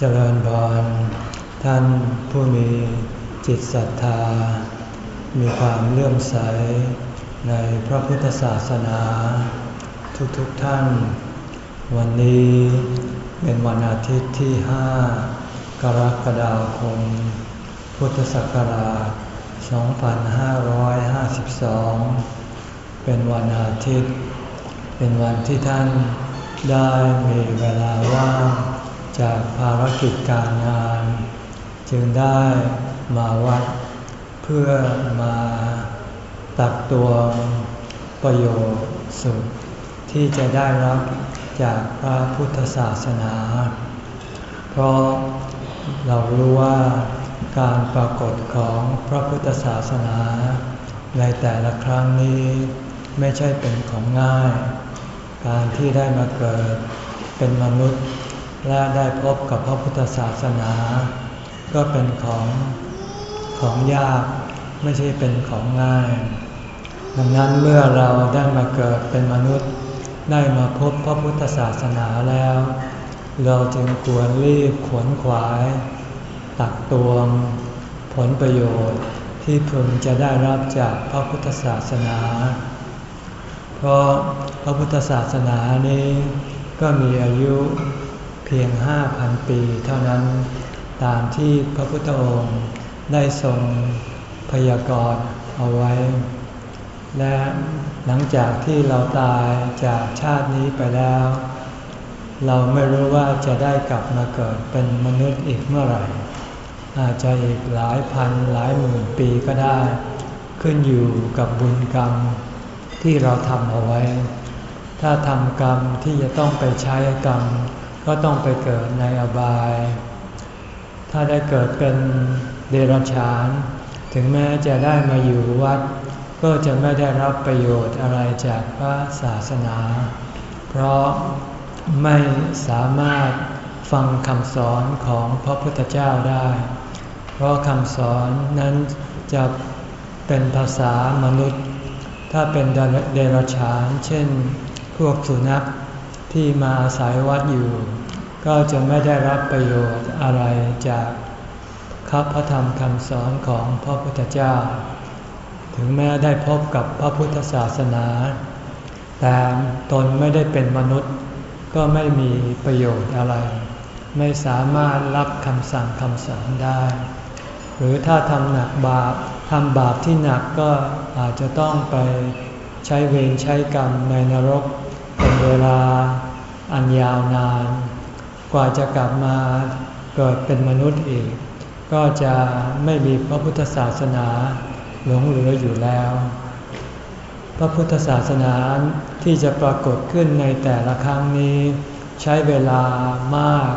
เจริญพรท่านผู้มีจิตศรัทธา มีความเลื่อมใสในพระพุทธศาสนา ทุกๆทท่าน วันนี้เป็นวันอาทิตย์ที่ 5 กรกฎาคม พุทธศักราช 2552 เป็นวันอาทิตย์ เป็นวันที่ท่านได้มีเวลาว่าง จากภารกิจการงาน จึงได้มาวัด เพื่อมาตักตัวประโยชน์สุดที่จะได้รับจากพระพุทธศาสนา เพราะเรารู้ว่าการปรากฏของพระพุทธศาสนา ในแต่ละครั้งนี้ไม่ใช่เป็นของง่าย การที่ได้มาเกิดเป็นมนุษย์ และได้พบกับพระพุทธศาสนา ก็เป็นของของยากไม่ใช่เป็นของง่าย ดังนั้นเมื่อเราได้มาเกิดเป็นมนุษย์ได้มาพบพระพุทธศาสนาแล้ว เราจึงควรรีบขวนขวาย ตักตวง ผลประโยชน์ที่พึงจะได้รับจากพระพุทธศาสนา เพราะพระพุทธศาสนานี้ก็มีอายุ เพียงห้าพันปีเท่านั้น ตามที่พระพุทธองค์ได้ทรงพยากรณ์เอาไว้ และหลังจากที่เราตายจากชาตินี้ไปแล้ว เราไม่รู้ว่าจะได้กลับมาเกิดเป็นมนุษย์อีกเมื่อไหร่ อาจจะอีกหลายพันหลายหมื่นปีก็ได้ ขึ้นอยู่กับบุญกรรมที่เราทำเอาไว้ ถ้าทำกรรมที่จะต้องไปใช้กรรม ก็ต้องไปเกิดในอบาย ถ้าได้เกิดเป็นเดรัจฉาน ถึงแม้จะได้มาอยู่วัด ก็จะไม่ได้รับประโยชน์อะไรจากพระศาสนา เพราะไม่สามารถฟังคำสอนของพระพุทธเจ้าได้ เพราะคำสอนนั้นจะเป็นภาษามนุษย์ ถ้าเป็นเดรัจฉาน เช่น พวกสุนัข ที่มาอาศัยวัดอยู่ ก็จะไม่ได้รับประโยชน์อะไรจากคับพระธรรมคำสอนของพระพุทธเจ้า ถึงแม้ได้พบกับพระพุทธศาสนา แต่ตนไม่ได้เป็นมนุษย์ ก็ไม่มีประโยชน์อะไร ไม่สามารถรับคำสั่งคำสอนได้ หรือถ้าทำหนักบาปทำบาปที่หนักก็อาจจะต้องไปใช้เวรใช้กรรมในนรก เป็นเวลาอันยาวนาน กว่าจะกลับมาเกิดเป็นมนุษย์อีก ก็จะไม่มีพระพุทธศาสนาหลงเหลืออยู่แล้ว พระพุทธศาสนาที่จะปรากฏขึ้นในแต่ละครั้งนี้ ใช้เวลามาก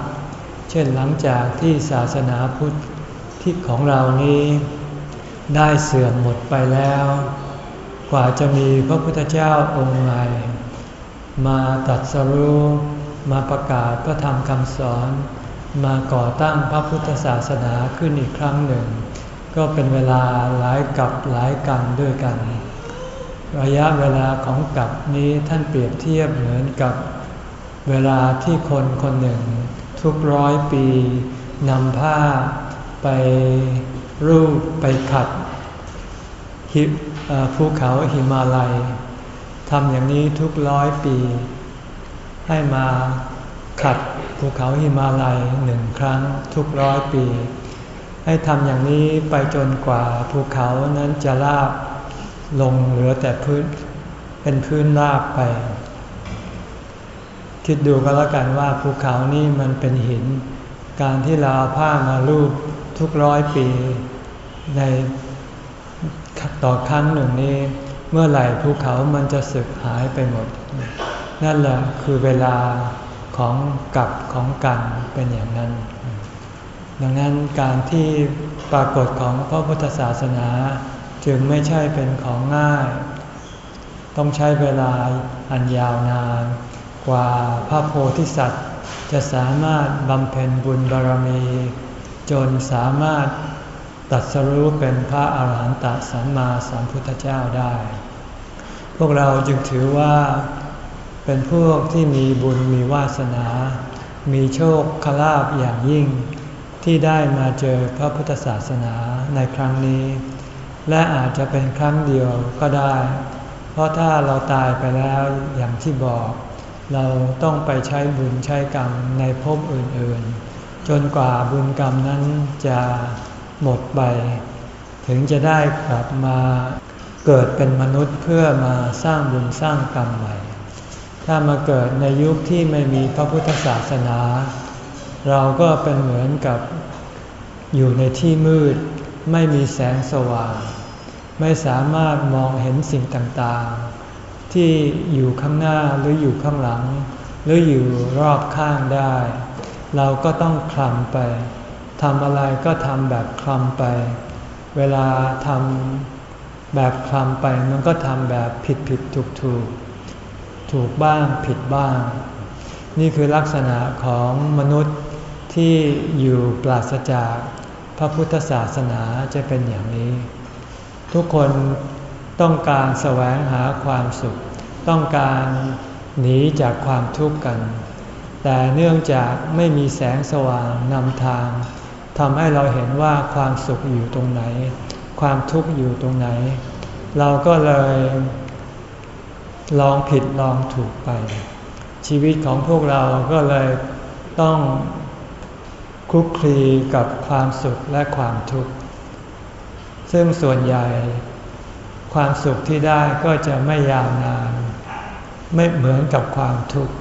เช่นหลังจากที่ศาสนาพุทธที่ของเรานี้ ได้เสื่อมหมดไปแล้ว กว่าจะมีพระพุทธเจ้าองค์ใหม่ มาตัดสรู้มาประกาศพระธรรมคำสอน มาก่อตั้งพระพุทธศาสนาขึ้นอีกครั้งหนึ่ง ก็เป็นเวลาหลายกับหลายกันด้วยกัน ระยะเวลาของกับนี้ท่านเปรียบเทียบเหมือนกับ เวลาที่คนคนหนึ่ง ทุกร้อยปีนำผ้าไปรูปไปขัดภูเขาหิมาลัย ทำอย่างนี้ทุกร้อยปี ให้มาขัดภูเขาหิมาลัยหนึ่งครั้งทุกร้อยปี ให้ทำอย่างนี้ไปจนกว่าภูเขานั้นจะราบลงเหลือแต่พื้นเป็นพื้นราบไป คิดดูก็แล้วกันว่าภูเขานี่มันเป็นหิน การที่เราเอาผ้ามาลูบทุกร้อยปี ในต่อครั้งหนึ่งนี้ เมื่อไหร่ภูเขามันจะสึกหายไปหมด นั่นแหละคือเวลาของกับของกันเป็นอย่างนั้น ดังนั้นการที่ปรากฏของพระพุทธศาสนาจึงไม่ใช่เป็นของง่าย ต้องใช้เวลาอันยาวนาน กว่าพระโพธิสัตว์ จะสามารถบำเพ็ญบุญบารมี จนสามารถ ตัดสรู้เป็นพระอาหารหันตสัมมาสัมพุทธเจ้าได้ พวกเราจึงถือว่าเป็นพวกที่มีบุญมีวาสนา มีโชคคลาบอย่างยิ่ง ที่ได้มาเจอพระพุทธศาสนาในครั้งนี้ และอาจจะเป็นครั้งเดียวก็ได้ เพราะถ้าเราตายไปแล้วอย่างที่บอก เราต้องไปใช้บุญใช้กรรมในภพอื่นๆ จนกว่าบุญกรรมนั้นจะ หมดไป ถึงจะได้กลับมาเกิดเป็นมนุษย์เพื่อมาสร้างบุญสร้างกรรมใหม่ ถ้ามาเกิดในยุคที่ไม่มีพระพุทธศาสนา เราก็เป็นเหมือนกับอยู่ในที่มืด ไม่มีแสงสว่าง ไม่สามารถมองเห็นสิ่งต่างๆ ที่อยู่ข้างหน้าหรืออยู่ข้างหลัง หรืออยู่รอบข้างได้ เราก็ต้องคลำไป ทำอะไรก็ทำแบบคลำไป เวลาทำแบบคลำไปมันก็ทำแบบผิดผิดถูกถูกถูกบ้างผิดบ้าง นี่คือลักษณะของมนุษย์ที่อยู่ปราศจากพระพุทธศาสนาจะเป็นอย่างนี้ ทุกคนต้องการแสวงหาความสุข ต้องการหนีจากความทุกข์กัน แต่เนื่องจากไม่มีแสงสว่างนำทาง ทำให้เราเห็นว่าความสุขอยู่ตรงไหน ความทุกข์อยู่ตรงไหน เราก็เลยลองผิดลองถูกไป ชีวิตของพวกเราก็เลยต้องคลุกคลีกับความสุขและความทุกข์ ซึ่งส่วนใหญ่ความสุขที่ได้ก็จะไม่ยาวนาน ไม่เหมือนกับความทุกข์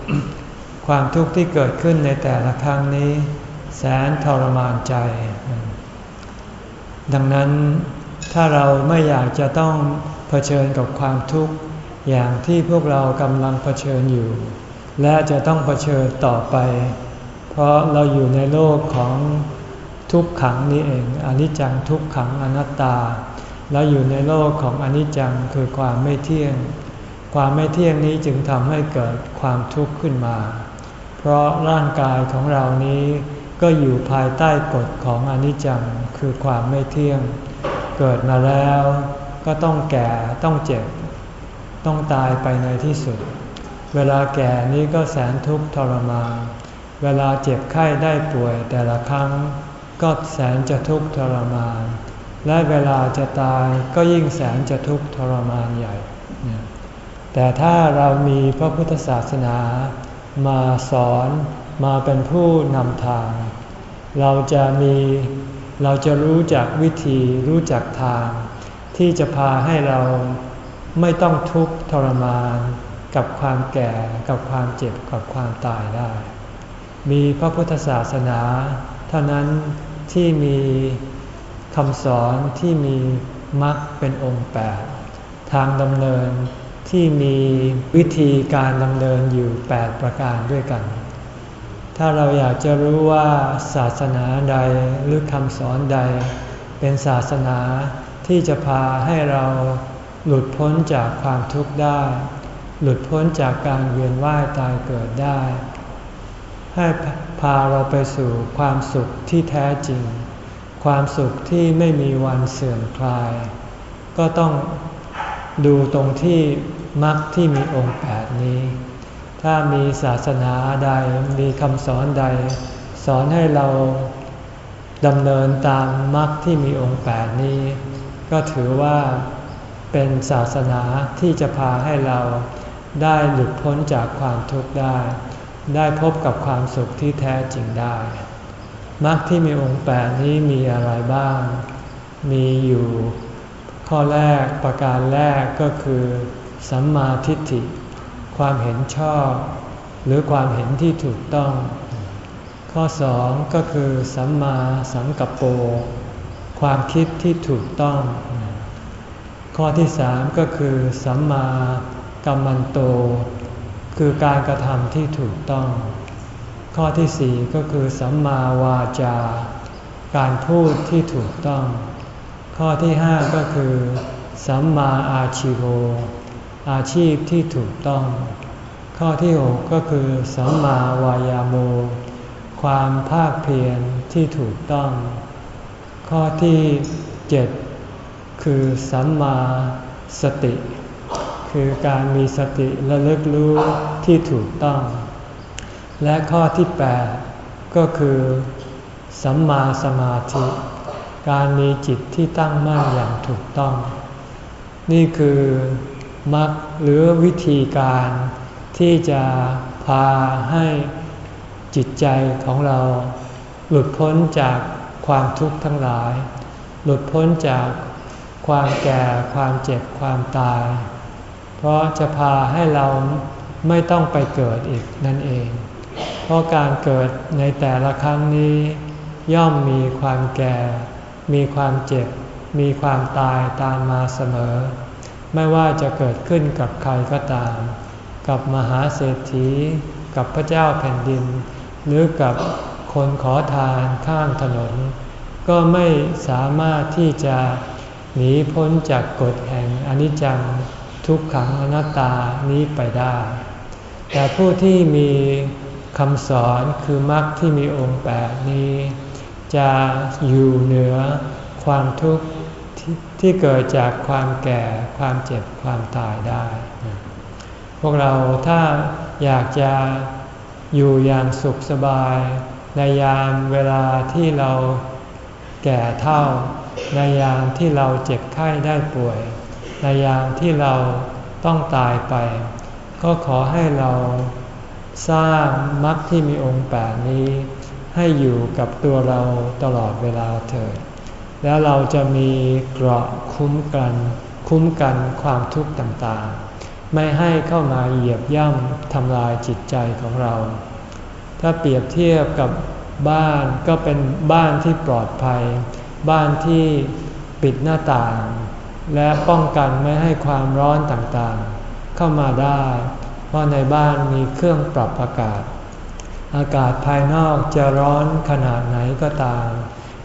ความทุกข์ที่เกิดขึ้นในแต่ละครั้งนี้ แสนทรมานใจ ดังนั้นถ้าเราไม่อยากจะต้องเผชิญกับความทุกข์อย่างที่พวกเรากำลังเผชิญอยู่ และจะต้องเผชิญต่อไป เพราะเราอยู่ในโลกของทุกขังนี้เองอนิจจังทุกขังอนัตตา เราอยู่ในโลกของอนิจจังคือความไม่เที่ยง ความไม่เที่ยงนี้จึงทำให้เกิดความทุกข์ขึ้นมา เพราะร่างกายของเรานี้ ก็อยู่ภายใต้กฎของอนิจจังคือความไม่เที่ยง เกิดมาแล้วก็ต้องแก่ต้องเจ็บ ต้องตายไปในที่สุด เวลาแก่นี้ก็แสนทุกข์ทรมานเวลาเจ็บไข้ได้ป่วยแต่ละครั้ง ก็แสนจะทุกข์ทรมาน และเวลาจะตายก็ยิ่งแสนจะทุกข์ทรมานใหญ่ แต่ถ้าเรามีพระพุทธศาสนามาสอน มาเป็นผู้นำทาง เราจะมีเราจะรู้จักวิธีรู้จักทาง ที่จะพาให้เราไม่ต้องทุกข์ทรมาน กับความแก่กับความเจ็บกับความตายได้ มีพระพุทธศาสนา เท่านั้นที่มีคำสอนที่มีมรรคเป็นองค์แปดทางดำเนินที่มีวิธีการดำเนินอยู่ 8 ประการด้วยกัน ถ้าเราอยากจะรู้ว่าศาสนาใดหรือคำสอนใด เป็นศาสนาที่จะพาให้เราหลุดพ้นจากความทุกข์ได้ หลุดพ้นจากการเวียนว่ายตายเกิดได้ ให้พาเราไปสู่ความสุขที่แท้จริง ความสุขที่ไม่มีวันเสื่อมคลาย ก็ต้องดูตรงที่มรรคที่มีองค์แปดนี้ ถ้ามีศาสนาใดมีคำสอนใด สอนให้เราดำเนินตามมรรคที่มีองค์แปดนี้ ก็ถือว่าเป็นศาสนาที่จะพาให้เราได้หลุดพ้นจากความทุกข์ได้ ได้พบกับความสุขที่แท้จริงได้มรรคที่มีองค์แปดนี้มีอะไรบ้าง มีอยู่ข้อแรกประการแรกก็คือ สัมมาทิฏฐิ ความเห็นชอบ หรือความเห็นที่ถูกต้อง ข้อสองก็คือสัมมาสังกัปโป ความคิดที่ถูกต้อง ข้อที่สามก็คือสัมมากัมมันโต คือการกระทำที่ถูกต้อง ข้อที่สี่ก็คือสัมมาวาจา การพูดที่ถูกต้อง ข้อที่ห้าก็คือ สัมมาอาชิโว อาชีพที่ถูกต้อง ข้อที่หกก็คือสัมมาวายาโม ความภาคเพียรที่ถูกต้อง ข้อที่เจ็ดคือสัมมาสติ คือการมีสติระลึกรู้ที่ถูกต้อง และข้อที่ก็คือสัมมาสมาธิ การมีจิตที่ตั้งมั่นอย่างถูกต้อง นี่คือ มรรคหรือวิธีการที่จะพาให้จิตใจของเรา หลุดพ้นจากความทุกข์ทั้งหลาย หลุดพ้นจากความแก่ความเจ็บความตาย เพราะจะพาให้เราไม่ต้องไปเกิดอีกนั่นเอง เพราะการเกิดในแต่ละครั้งนี้ ย่อมมีความแก่ มีความเจ็บ มีความตายตามมาเสมอ ไม่ว่าจะเกิดขึ้นกับใครก็ตาม กับมหาเศรษฐี กับพระเจ้าแผ่นดิน หรือกับคนขอทานข้างถนน ก็ไม่สามารถที่จะหนีพ้นจากกฎแห่งอนิจจังทุกขังอนัตตานี้ไปได้ แต่ผู้ที่มีคำสอนคือมรรคที่มีองค์แปดนี้ จะอยู่เหนือความทุกข์ ที่เกิดจากความแก่ความเจ็บความตายได้ พวกเราถ้าอยากจะอยู่อย่างสุขสบาย ในยามเวลาที่เราแก่เท่า ในยามที่เราเจ็บไข้ได้ป่วย ในยามที่เราต้องตายไป ก็ขอให้เราสร้างมรรคที่มีองค์แปดนี้ ให้อยู่กับตัวเราตลอดเวลาเถิด แล้วเราจะมีเกราะคุ้มกัน คุ้มกันความทุกข์ต่างๆ ไม่ให้เข้ามาเหยียบย่ำทำลายจิตใจของเรา ถ้าเปรียบเทียบกับบ้านก็เป็นบ้านที่ปลอดภัย บ้านที่ปิดหน้าต่าง และป้องกันไม่ให้ความร้อนต่างๆ เข้ามาได้ เพราะในบ้านมีเครื่องปรับอากาศ อากาศภายนอกจะร้อนขนาดไหนก็ตาม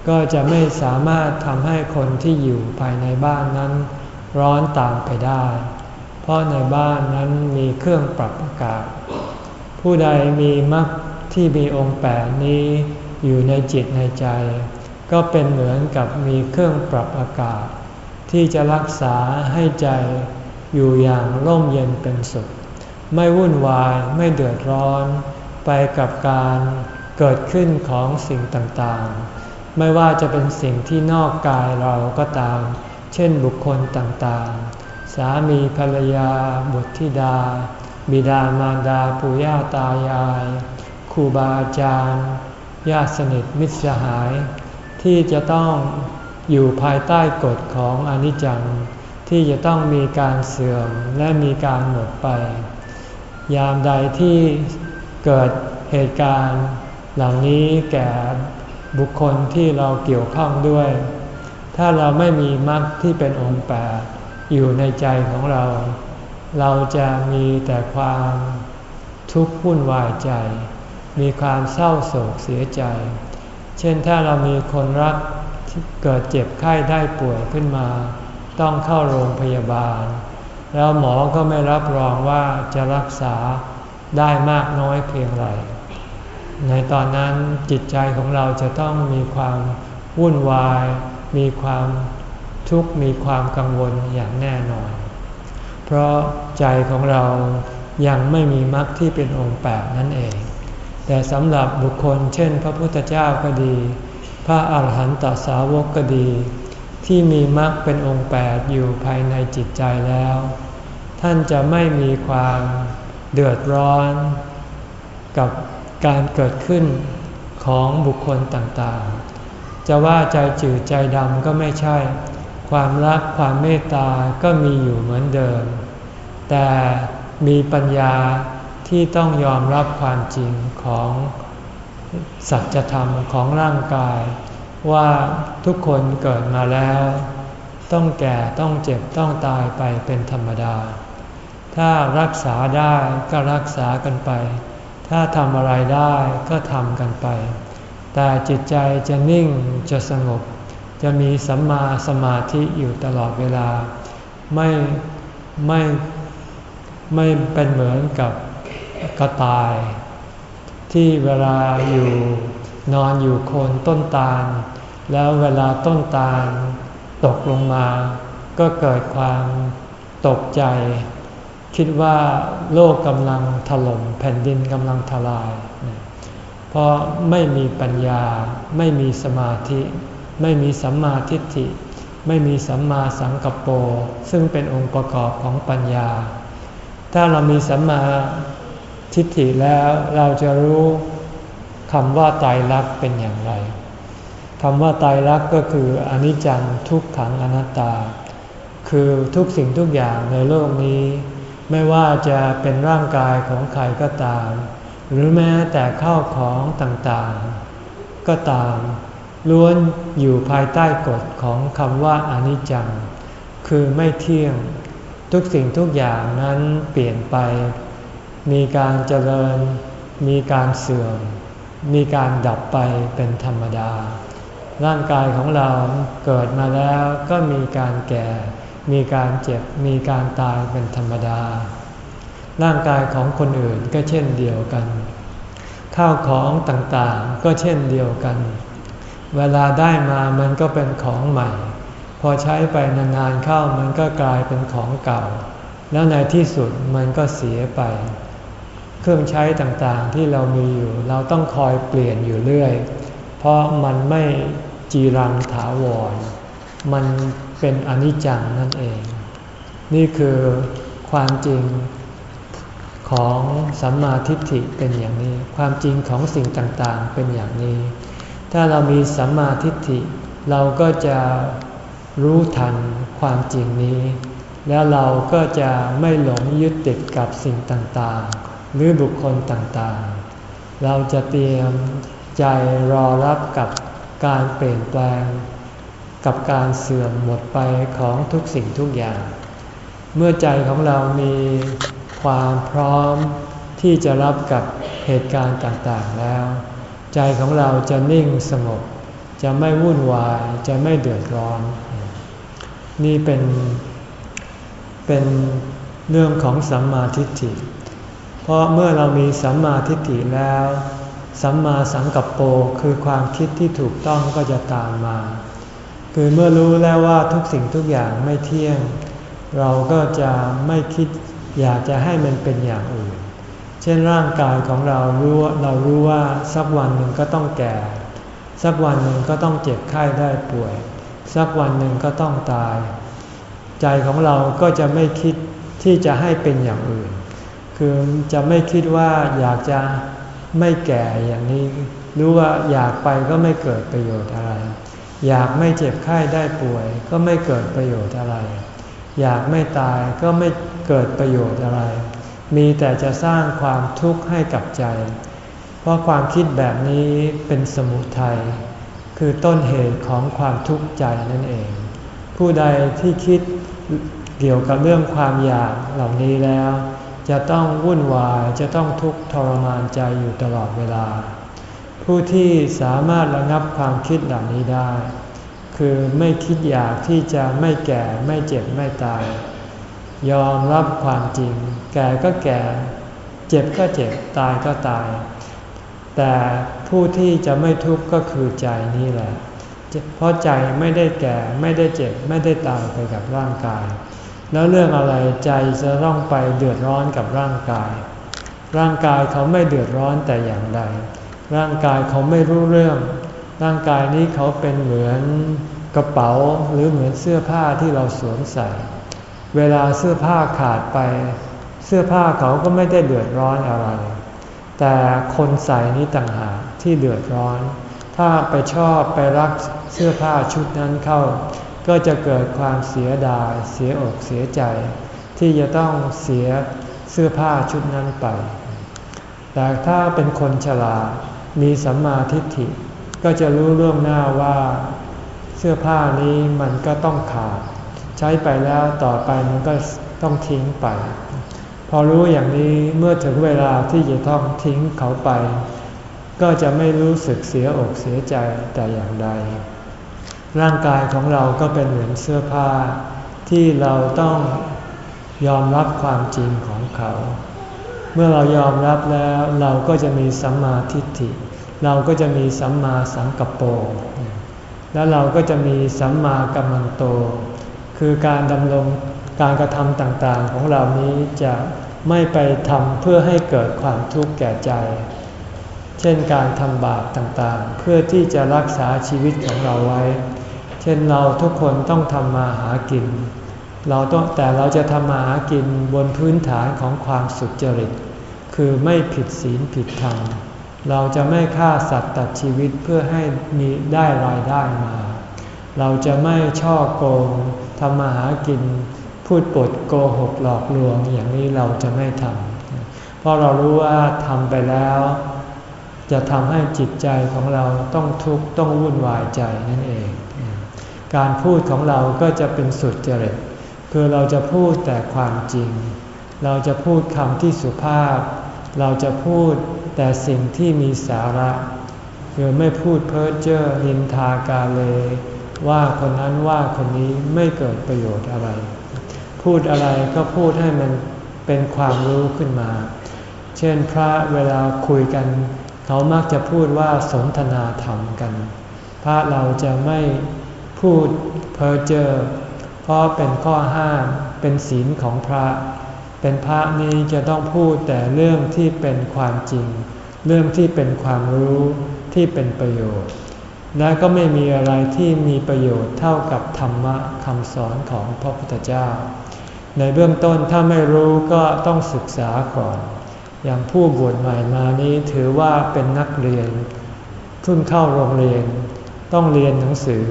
ก็จะไม่สามารถทำให้คนที่อยู่ภายในบ้านนั้น ร้อนตามไปได้ เพราะในบ้านนั้นมีเครื่องปรับอากาศ ผู้ใดมีมรรคที่มีองค์แปดนี้อยู่ในจิตในใจ ก็เป็นเหมือนกับมีเครื่องปรับอากาศ ที่จะรักษาให้ใจอยู่อย่างร่มเย็นเป็นสุข ไม่วุ่นวายไม่เดือดร้อน ไปกับการเกิดขึ้นของสิ่งต่างๆ ไม่ว่าจะเป็นสิ่งที่นอกกายเราก็ตาม เช่นบุคคลต่างๆ สามีภรรยา บุตรธิดา บิดามารดาปู่ย่าตายายครูบาอาจารย์ญาติสนิทมิตรสหาย ที่จะต้องอยู่ภายใต้กฎของอนิจจัง ที่จะต้องมีการเสื่อมและมีการหมดไป ยามใดที่เกิดเหตุการณ์เหล่านี้แก่ บุคคลที่เราเกี่ยวข้องด้วย ถ้าเราไม่มีมรรคที่เป็นองค์แปดอยู่ในใจของเรา เราจะมีแต่ความทุกข์วุ่นวายใจ มีความเศร้าโศกเสียใจ เช่นถ้าเรามีคนรักเกิดเจ็บไข้ได้ป่วยขึ้นมา ต้องเข้าโรงพยาบาล แล้วหมอก็ไม่รับรองว่าจะรักษาได้มากน้อยเพียงไร ในตอนนั้นจิตใจของเราจะต้องมีความวุ่นวาย มีความทุกข์มีความกังวลอย่างแน่นอน เพราะใจของเรายังไม่มีมรรคที่เป็นองค์แปดนั่นเอง แต่สำหรับบุคคลเช่น พระพุทธเจ้าก็ดี พระอาหารหันตสาวกก็ดี ที่มีมรรคเป็นองค์แปดอยู่ภายในจิตใจแล้ว ท่านจะไม่มีความเดือดร้อนกับ การเกิดขึ้นของบุคคลต่างๆ จะว่าใจจืดใจดำก็ไม่ใช่ ความรักความเมตตาก็มีอยู่เหมือนเดิม แต่มีปัญญาที่ต้องยอมรับความจริงของสัจธรรมของร่างกาย ว่าทุกคนเกิดมาแล้ว ต้องแก่ต้องเจ็บต้องตายไปเป็นธรรมดา ถ้ารักษาได้ก็รักษากันไป ถ้าทำอะไรได้ก็ทำกันไป แต่จิตใจจะนิ่งจะสงบ จะมีสัมมาสมาธิอยู่ตลอดเวลา ไม่ไม่ไม่เป็นเหมือนกับกระต่าย ที่เวลาอยู่นอนอยู่โคนต้นตาล แล้วเวลาต้นตาลตกลงมา ก็เกิดความตกใจ คิดว่าโลกกำลังถล่มแผ่นดินกำลังทลาย เพราะไม่มีปัญญา ไม่มีสมาธิ ไม่มีสัมมาทิฏฐิ ไม่มีสัมมาสังกัปโปซึ่งเป็นองค์ประกอบของปัญญา ถ้าเรามีสัมมาทิฏฐิแล้วเราจะรู้คำว่าตายรักเป็นอย่างไรคำว่าตายรักก็คืออนิจจังทุกขังอนัตตา คือทุกสิ่งทุกอย่างในโลกนี้ ไม่ว่าจะเป็นร่างกายของใครก็ตาม หรือแม้แต่ข้าวของต่างๆ ก็ตาม ล้วนอยู่ภายใต้กฎของคำว่าอนิจจัง คือไม่เที่ยง ทุกสิ่งทุกอย่างนั้นเปลี่ยนไป มีการเจริญ มีการเสื่อม มีการดับไปเป็นธรรมดา ร่างกายของเราเกิดมาแล้วก็มีการแก่ มีการเจ็บมีการตายเป็นธรรมดา ร่างกายของคนอื่นก็เช่นเดียวกัน ข้าวของต่างๆก็เช่นเดียวกัน เวลาได้มามันก็เป็นของใหม่ พอใช้ไปนานๆเข้ามันก็กลายเป็นของเก่า แล้วในที่สุดมันก็เสียไป เครื่องใช้ต่างๆที่เรามีอยู่ เราต้องคอยเปลี่ยนอยู่เรื่อย เพราะมันไม่จีรังถาวร มัน เป็นอนิจจังนั่นเอง นี่คือความจริงของสัมมาทิฏฐิเป็นอย่างนี้ ความจริงของสิ่งต่างๆเป็นอย่างนี้ ถ้าเรามีสัมมาทิฏฐิ เราก็จะรู้ทันความจริงนี้ แล้วเราก็จะไม่หลงยึดติดกับสิ่งต่างๆ หรือบุคคลต่างๆ เราจะเตรียมใจรอรับกับการเปลี่ยนแปลง กับการเสื่อมหมดไปของทุกสิ่งทุกอย่าง เมื่อใจของเรามีความพร้อมที่จะรับกับเหตุการณ์ต่างๆแล้ว ใจของเราจะนิ่งสงบ จะไม่วุ่นวาย จะไม่เดือดร้อน นี่เป็น เป็นเรื่องของสัมมาทิฏฐิ เพราะเมื่อเรามีสัมมาทิฏฐิแล้ว สัมมาสังกัปโปคือความคิดที่ถูกต้องก็จะตามมา คือเมื่อรู้แล้วว่าทุกสิ่งทุกอย่างไม่เที่ยง เราก็จะไม่คิดอยากจะให้มันเป็นอย่างอื่น เช่นร่างกายของเรารู้เรารู้ว่าสักวันหนึ่งก็ต้องแก่ สักวันหนึ่งก็ต้องเจ็บไข้ได้ป่วย สักวันหนึ่งก็ต้องตาย ใจของเราก็จะไม่คิดที่จะให้เป็นอย่างอื่น คือจะไม่คิดว่าอยากจะไม่แก่อย่างนี้รู้ว่าอยากไปก็ไม่เกิดประโยชน์อะไร อยากไม่เจ็บไข้ได้ป่วย ก็ไม่เกิดประโยชน์อะไร อยากไม่ตายก็ไม่เกิดประโยชน์อะไร มีแต่จะสร้างความทุกข์ให้กับใจ เพราะความคิดแบบนี้เป็นสมุทัยคือต้นเหตุของความทุกข์ใจนั่นเอง ผู้ใดที่คิดเกี่ยวกับเรื่องความอยากเหล่านี้แล้ว จะต้องวุ่นวายจะต้องทุกข์ทรมานใจอยู่ตลอดเวลา ผู้ที่สามารถระงับความคิดเหล่านี้ได้ คือไม่คิดอยากที่จะไม่แก่ไม่เจ็บไม่ตาย ยอมรับความจริง แก่ก็แก่ เจ็บก็เจ็บตายก็ตาย แต่ผู้ที่จะไม่ทุกข์ก็คือใจนี่แหละ เพราะใจไม่ได้แก่ไม่ได้เจ็บไม่ได้ตายไปกับร่างกาย แล้วเรื่องอะไรใจจะต้องไปเดือดร้อนกับร่างกาย ร่างกายเขาไม่เดือดร้อนแต่อย่างใด ร่างกายเขาไม่รู้เรื่อง ร่างกายนี้เขาเป็นเหมือนกระเป๋าหรือเหมือนเสื้อผ้าที่เราสวมใส่ เวลาเสื้อผ้าขาดไป เสื้อผ้าเขาก็ไม่ได้เดือดร้อนอะไร แต่คนใส่นี้ต่างหากที่เดือดร้อน ถ้าไปชอบไปรักเสื้อผ้าชุดนั้นเข้า ก็จะเกิดความเสียดาย เสียอกเสียใจ ที่จะต้องเสียเสื้อผ้าชุดนั้นไป แต่ถ้าเป็นคนฉลาด มีสัมมาทิฏฐิ ก็จะรู้เรื่องหน้าว่าเสื้อผ้านี้มันก็ต้องขาด ใช้ไปแล้วต่อไปมันก็ต้องทิ้งไป พอรู้อย่างนี้เมื่อถึงเวลาที่จะต้องทิ้งเขาไป ก็จะไม่รู้สึกเสียอกเสียใจแต่อย่างใด ร่างกายของเราก็เป็นเหมือนเสื้อผ้าที่เราต้องยอมรับความจริงของเขา เมื่อเรายอมรับแล้วเราก็จะมีสัมมาทิฏฐิ เราก็จะมีสัมมาสังกัปโปแล้วเราก็จะมีสัมมากัมมันโต คือการดำรงการกระทำต่างๆ ของเรานี้จะไม่ไปทำเพื่อให้เกิดความทุกข์แก่ใจ เช่นการทำบาปต่างๆ เพื่อที่จะรักษาชีวิตของเราไว้ เช่นเราทุกคนต้องทำมาหากิน เราต้องแต่เราจะทำมาหากินบนพื้นฐานของความสุจริต คือไม่ผิดศีลผิดธรรม เราจะไม่ฆ่าสัตว์ตัดชีวิตเพื่อให้มีได้รายได้มา เราจะไม่ช่อโกงทำมาหากิน พูดปดโกหกหลอกลวงอย่างนี้เราจะไม่ทำ เพราะเรารู้ว่าทำไปแล้ว จะทำให้จิตใจของเราต้องทุกข์ต้องวุ่นวายใจนั่นเอง การพูดของเราก็จะเป็นสุดจริญ คือเราจะพูดแต่ความจริง เราจะพูดคำที่สุภาพ เราจะพูดแต่สิ่งที่มีสาระ คือไม่พูดเพ้อเจ้อนินทากาเล ว่าคนนั้นว่าคนนี้ไม่เกิดประโยชน์อะไร พูดอะไรก็พูดให้มันเป็นความรู้ขึ้นมา เช่นพระเวลาคุยกัน เขามักจะพูดว่าสนทนาธรรมกัน พระเราจะไม่พูดเพ้อเจ้อ เพราะเป็นข้อห้ามเป็นศีลของพระ เป็นพระนี้จะต้องพูดแต่เรื่องที่เป็นความจริง เรื่องที่เป็นความรู้ที่เป็นประโยชน์ และก็ไม่มีอะไรที่มีประโยชน์เท่ากับธรรมะคำสอนของพระพุทธเจ้า ในเบื้องต้นถ้าไม่รู้ก็ต้องศึกษาก่อน อย่างผู้บวชใหม่มานี้ถือว่าเป็นนักเรียนเพิ่งเข้าโรงเรียน ต้องเรียนหนังสือ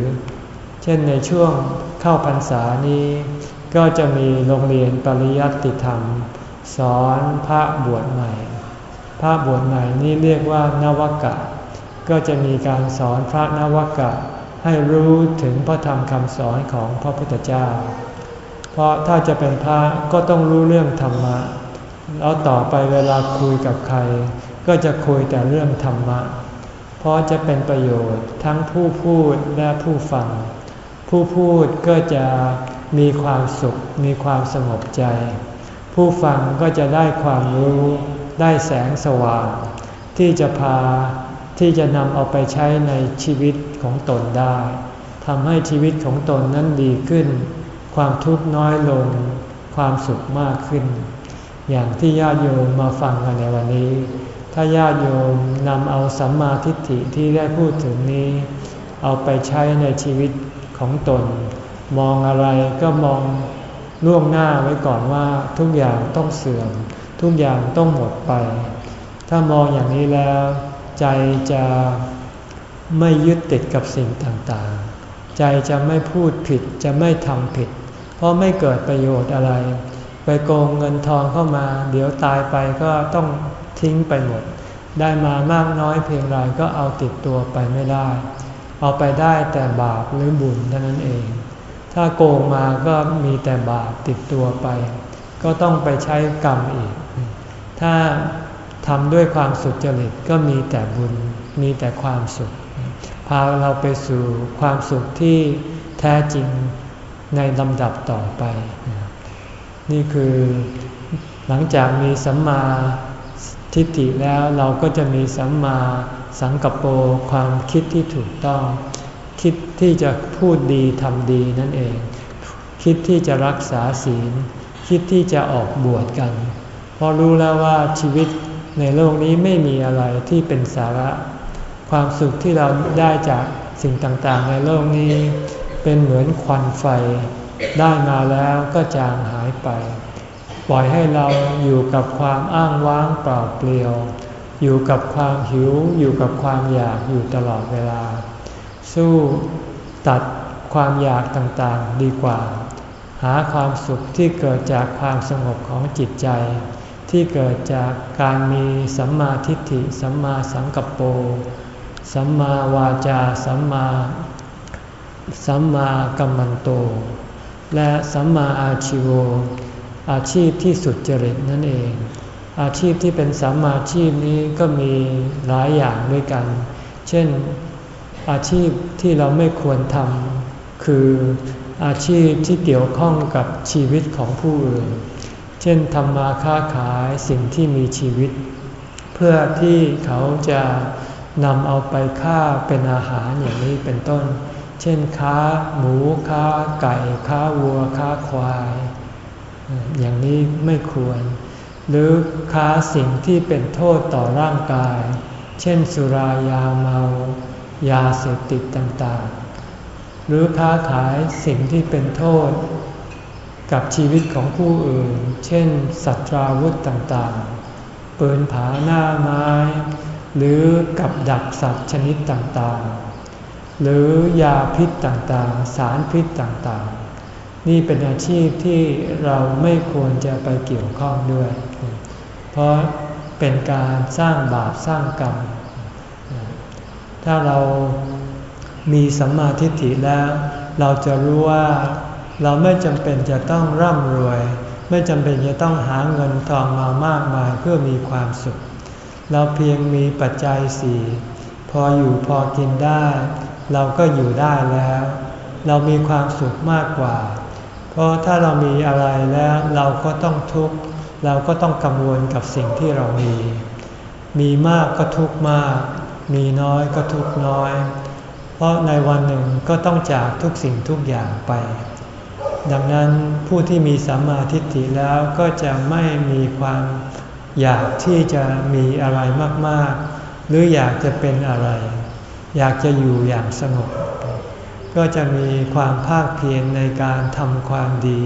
เช่นในช่วงเข้าพรรษานี้ ก็จะมีโรงเรียนปริยัติธรรม สอนพระบวชใหม่ พระบวชใหม่นี้เรียกว่านวกะ ก็จะมีการสอนพระนวกะ ให้รู้ถึงพระธรรมคำสอนของพระพุทธเจ้า เพราะถ้าจะเป็นพระก็ต้องรู้เรื่องธรรมะ แล้วต่อไปเวลาคุยกับใคร ก็จะคุยแต่เรื่องธรรมะ เพราะจะเป็นประโยชน์ทั้งผู้พูดและผู้ฟัง ผู้พูดก็จะมีความสุข มีความสงบใจ ผู้ฟังก็จะได้ความรู้ได้แสงสว่าง ที่จะพาที่จะนำเอาไปใช้ในชีวิตของตนได้ทำให้ชีวิตของตนนั้นดีขึ้น ความทุกข์น้อยลง ความสุขมากขึ้น อย่างที่ญาติโยมมาฟังกันในวันนี้ ถ้าญาติโยมนำเอาสัมมาทิฏฐิที่ได้พูดถึงนี้ เอาไปใช้ในชีวิต ของตน มองอะไรก็มองล่วงหน้าไว้ก่อนว่าทุกอย่างต้องเสื่อม ทุกอย่างต้องหมดไป ถ้ามองอย่างนี้แล้ว ใจจะไม่ยึดติดกับสิ่งต่างๆ ใจจะไม่พูดผิดจะไม่ทำผิด เพราะไม่เกิดประโยชน์อะไร ไปโกงเงินทองเข้ามา เดี๋ยวตายไปก็ต้องทิ้งไปหมด ได้มามากน้อยเพียงไรก็เอาติดตัวไปไม่ได้ เอาไปได้แต่บาปหรือบุญเท่านั้นเอง ถ้าโกงมาก็มีแต่บาปติดตัวไป ก็ต้องไปใช้กรรมอีก ถ้าทำด้วยความสุจริตก็มีแต่บุญ มีแต่ความสุข พาเราไปสู่ความสุขที่แท้จริงในลำดับต่อไป นี่คือหลังจากมีสัมมาทิฏฐิแล้วเราก็จะมีสัมมา สังกปรความคิดที่ถูกต้อง คิดที่จะพูดดีทำดีนั่นเอง คิดที่จะรักษาศีล คิดที่จะออกบวชกัน เพราะรู้แล้วว่าชีวิตในโลกนี้ไม่มีอะไรที่เป็นสาระ ความสุขที่เราได้จากสิ่งต่างๆ ในโลกนี้ เป็นเหมือนควันไฟ ได้มาแล้วก็จางหายไป ปล่อยให้เราอยู่กับความอ้างว้างเปล่าเปลี่ยว อยู่กับความหิวอยู่กับความอยากอยู่ตลอดเวลา สู้ตัดความอยากต่างๆดีกว่า หาความสุขที่เกิดจากความสงบของจิตใจ ที่เกิดจากการมีสัมมาทิฏฐิสัมมาสังกัปโปสัมมาวาจาสัมมาสัมมากัมมันโต และสัมมาอาชิวอาชีพที่สุดจริตนั่นเอง อาชีพที่เป็นสัมมาชีพนี้ก็มีหลายอย่างด้วยกัน เช่นอาชีพที่เราไม่ควรทำคืออาชีพที่เกี่ยวข้องกับชีวิตของผู้อื่น เช่นทำมาค้าขายสิ่งที่มีชีวิต เพื่อที่เขาจะนำเอาไปฆ่าเป็นอาหารอย่างนี้เป็นต้น เช่นค้าหมูค้าไก่ค้าวัวค้าควาย อย่างนี้ไม่ควร หรือค้าสิ่งที่เป็นโทษต่อร่างกาย เช่นสุรายาเมา ยาเสพติดต่างๆ หรือค้าขายสิ่งที่เป็นโทษ กับชีวิตของผู้อื่น เช่นสัตราวุธต่างๆ ปืนผาหน้าไม้ หรือกับดักสัตว์ชนิดต่างๆหรือยาพิษต่างๆ สารพิษต่างๆ นี่เป็นอาชีพที่เราไม่ควรจะไปเกี่ยวข้องด้วย เพราะเป็นการสร้างบาปสร้างกรรม ถ้าเรามีสัมมาทิฏฐิแล้ว เราจะรู้ว่าเราไม่จำเป็นจะต้องร่ำรวย ไม่จำเป็นจะต้องหาเงินทองมามากมายเพื่อมีความสุข เราเพียงมีปัจจัยสี่พออยู่พอกินได้ เราก็อยู่ได้แล้ว เรามีความสุขมากกว่า เพราะถ้าเรามีอะไรแล้วเราก็ต้องทุกข์ เราก็ต้องกังวลกับสิ่งที่เรามี มีมากก็ทุกมาก มีน้อยก็ทุกน้อย เพราะในวันหนึ่งก็ต้องจากทุกสิ่งทุกอย่างไป ดังนั้นผู้ที่มีสัมมาทิฏฐิแล้วก็จะไม่มีความอยากที่จะมีอะไรมากๆ หรืออยากจะเป็นอะไร อยากจะอยู่อย่างสงบ ก็จะมีความภาคเพียรในการทำความดี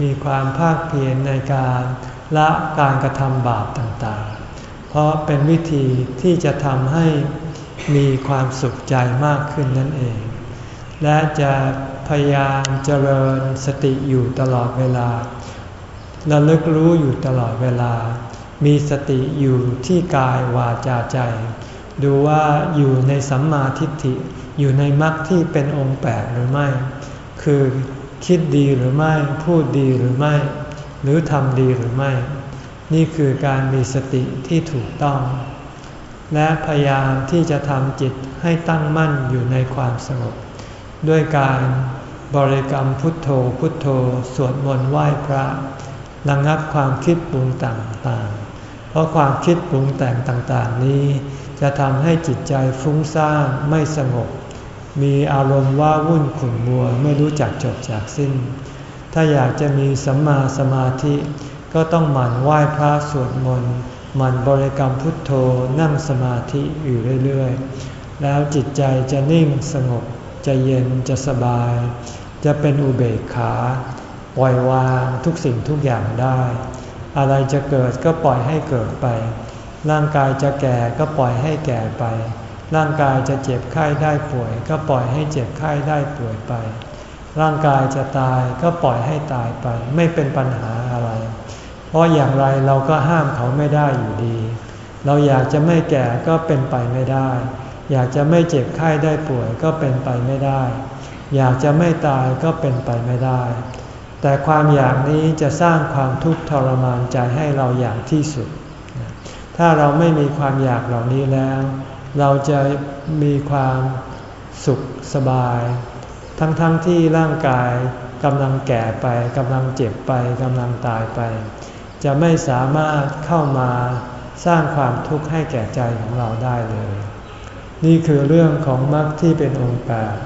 มีความภาคเพียรในการ ละการกระทำบาปต่างๆ เพราะเป็นวิธีที่จะทำให้มีความสุขใจมากขึ้นนั่นเอง และจะพยายามเจริญสติอยู่ตลอดเวลาระลึกรู้อยู่ตลอดเวลา มีสติอยู่ที่กายวาจาใจ ดูว่าอยู่ในสัมมาทิฏฐิ อยู่ในมรรคที่เป็นองค์แปดหรือไม่ คือคิดดีหรือไม่ พูดดีหรือไม่ หรือทำดีหรือไม่ นี่คือการมีสติที่ถูกต้อง และพยายามที่จะทำจิตให้ตั้งมั่นอยู่ในความสงบ ด้วยการบริกรรมพุทโธพุทโธ สวดมนต์ไหว้พระระงับความคิดปรุงต่างๆ เพราะความคิดปรุงแต่งต่างๆ นี้ จะทำให้จิตใจฟุ้งซ่านไม่สงบ มีอารมณ์ว่าวุ่นขุ่นมัวไม่รู้จักจบจากสิ้น ถ้าอยากจะมีสัมมาสมาธิก็ต้องหมั่นไหว้พระสวดมนต์หมั่นบริกรรมพุทโธนั่งสมาธิอยู่เรื่อยๆ แล้วจิตใจจะนิ่งสงบ จะเย็นจะสบาย จะเป็นอุเบกขา ปล่อยวางทุกสิ่งทุกอย่างได้ อะไรจะเกิดก็ปล่อยให้เกิดไป ร่างกายจะแก่ก็ปล่อยให้แก่ไป ร่างกายจะเจ็บไข้ได้ป่วย ก็ปล่อยให้เจ็บไข้ได้ป่วยไป ร่างกายจะตายก็ปล่อยให้ตายไป ไม่เป็นปัญหาอะไร เพราะอย่างไรเราก็ห้ามเขาไม่ได้อยู่ดี เราอยากจะไม่แก่ก็เป็นไปไม่ได้ อยากจะไม่เจ็บไข้ได้ป่วยก็เป็นไปไม่ได้ อยากจะไม่ตายก็เป็นไปไม่ได้ แต่ความอยากนี้จะสร้างความทุกข์ทรมานใจให้เราอย่างที่สุด ถ้าเราไม่มีความอยากเหล่านี้แล้ว เราจะมีความสุขสบาย ทั้งๆทที่ร่างกายกำลังแก่ไปกำลังเจ็บไปกำลังตายไป จะไม่สามารถเข้ามาสร้างความทุกข์ให้แก่ใจของเราได้เลย นี่คือเรื่องของมรรคที่เป็นองค์แปด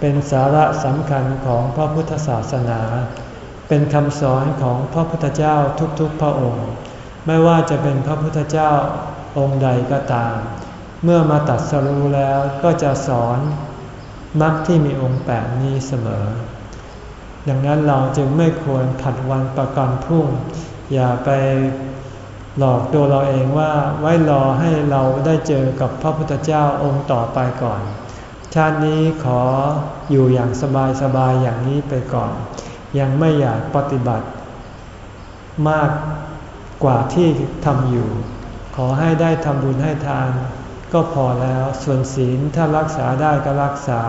เป็นสาระสำคัญของพระพุทธศาสนา เป็นคำสอนของพระพุทธเจ้าทุกๆพระองค์ ไม่ว่าจะเป็นพระพุทธเจ้าองค์ใดก็ตาม เมื่อมาตัดสรู้แล้วก็จะสอน มรรคที่มีองค์แปดนี้เสมอ ดังนั้นเราจึงไม่ควรผัดวันประกันพรุ่ง อย่าไปหลอกตัวเราเองว่าไว้รอให้เราได้เจอกับพระพุทธเจ้าองค์ต่อไปก่อน ชาตินี้ขออยู่อย่างสบายสบายอย่างนี้ไปก่อน ยังไม่อยากปฏิบัติ มากกว่าที่ทำอยู่ ขอให้ได้ทำบุญให้ทาน ก็พอแล้ว ส่วนศีลถ้ารักษาได้ก็รักษา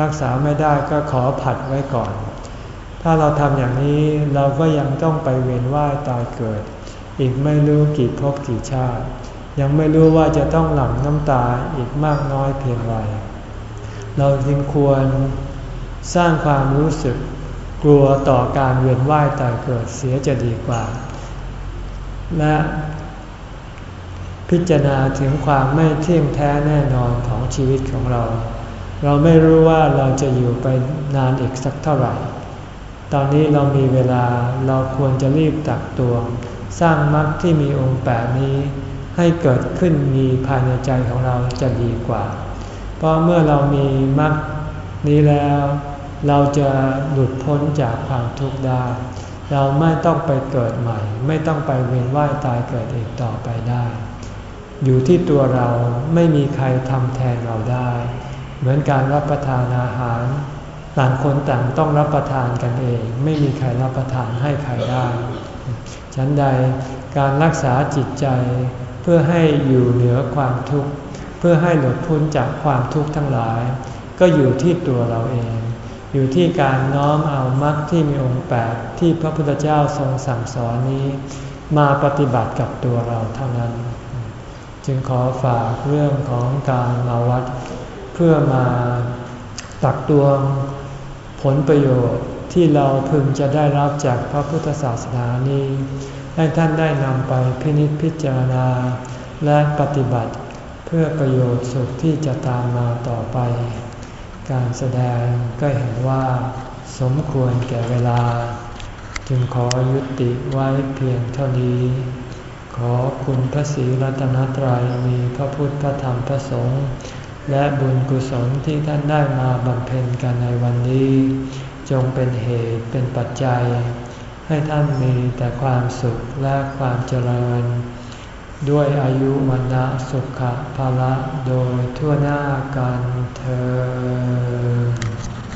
รักษาไม่ได้ก็ขอผัดไว้ก่อน ถ้าเราทำอย่างนี้เราก็ยังต้องไปเวียนว่ายตายเกิด อีกไม่รู้กี่ภพกี่ชาติ ยังไม่รู้ว่าจะต้องหลั่งน้ำตาอีกมากน้อยเพียงไรเราจึงควรสร้างความรู้สึกกลัวต่อการเวียนว่ายตายเกิดเสียจะดีกว่า และ พิจารณาถึงความไม่เที่ยงแท้แน่นอนของชีวิตของเรา เราไม่รู้ว่าเราจะอยู่ไปนานอีกสักเท่าไหร่ ตอนนี้เรามีเวลาเราควรจะรีบตักตัวสร้างมรรคที่มีองค์แปดนี้ ให้เกิดขึ้นมีภายในใจของเราจะดีกว่า เพราะเมื่อเรามีมรรคนี้แล้ว เราจะหลุดพ้นจากความทุกข์ได้เราไม่ต้องไปเกิดใหม่ ไม่ต้องไปเวียนว่ายตายเกิดอีกต่อไปได้ อยู่ที่ตัวเราไม่มีใครทำแทนเราได้ เหมือนการรับประทานอาหาร ต่างคนต่างต้องรับประทานกันเอง ไม่มีใครรับประทานให้ใครได้ฉันใดการรักษาจิตใจเพื่อให้อยู่เหนือความทุกข์ เพื่อให้หลุดพ้นจากความทุกข์ทั้งหลาย ก็อยู่ที่ตัวเราเอง อยู่ที่การน้อมเอามรรคที่มีองค์แปดที่พระพุทธเจ้าทรงสั่งสอนนี้ มาปฏิบัติกับตัวเราเท่านั้น จึงขอฝากเรื่องของการมาวัด เพื่อมาตักตวงผลประโยชน์ที่เราพึงจะได้รับจากพระพุทธศาสนานี้ ให้ท่านได้นำไปพินิจพิจารณา และปฏิบัติเพื่อประโยชน์สุขที่จะตามมาต่อไป การแสดงก็เห็นว่า สมควรแก่เวลา จึงขอยุติไว้เพียงเท่านี้ ขอคุณพระศรีรัตนตรัยมีพระพุทธพระธรรมพระสงฆ์และบุญกุศลที่ท่านได้มาบำเพ็ญกันในวันนี้ จงเป็นเหตุเป็นปัจจัย ให้ท่านมีแต่ความสุขและความเจริญ ด้วยอายุวันนะสุขภาละโดยทั่วหน้ากันเธอ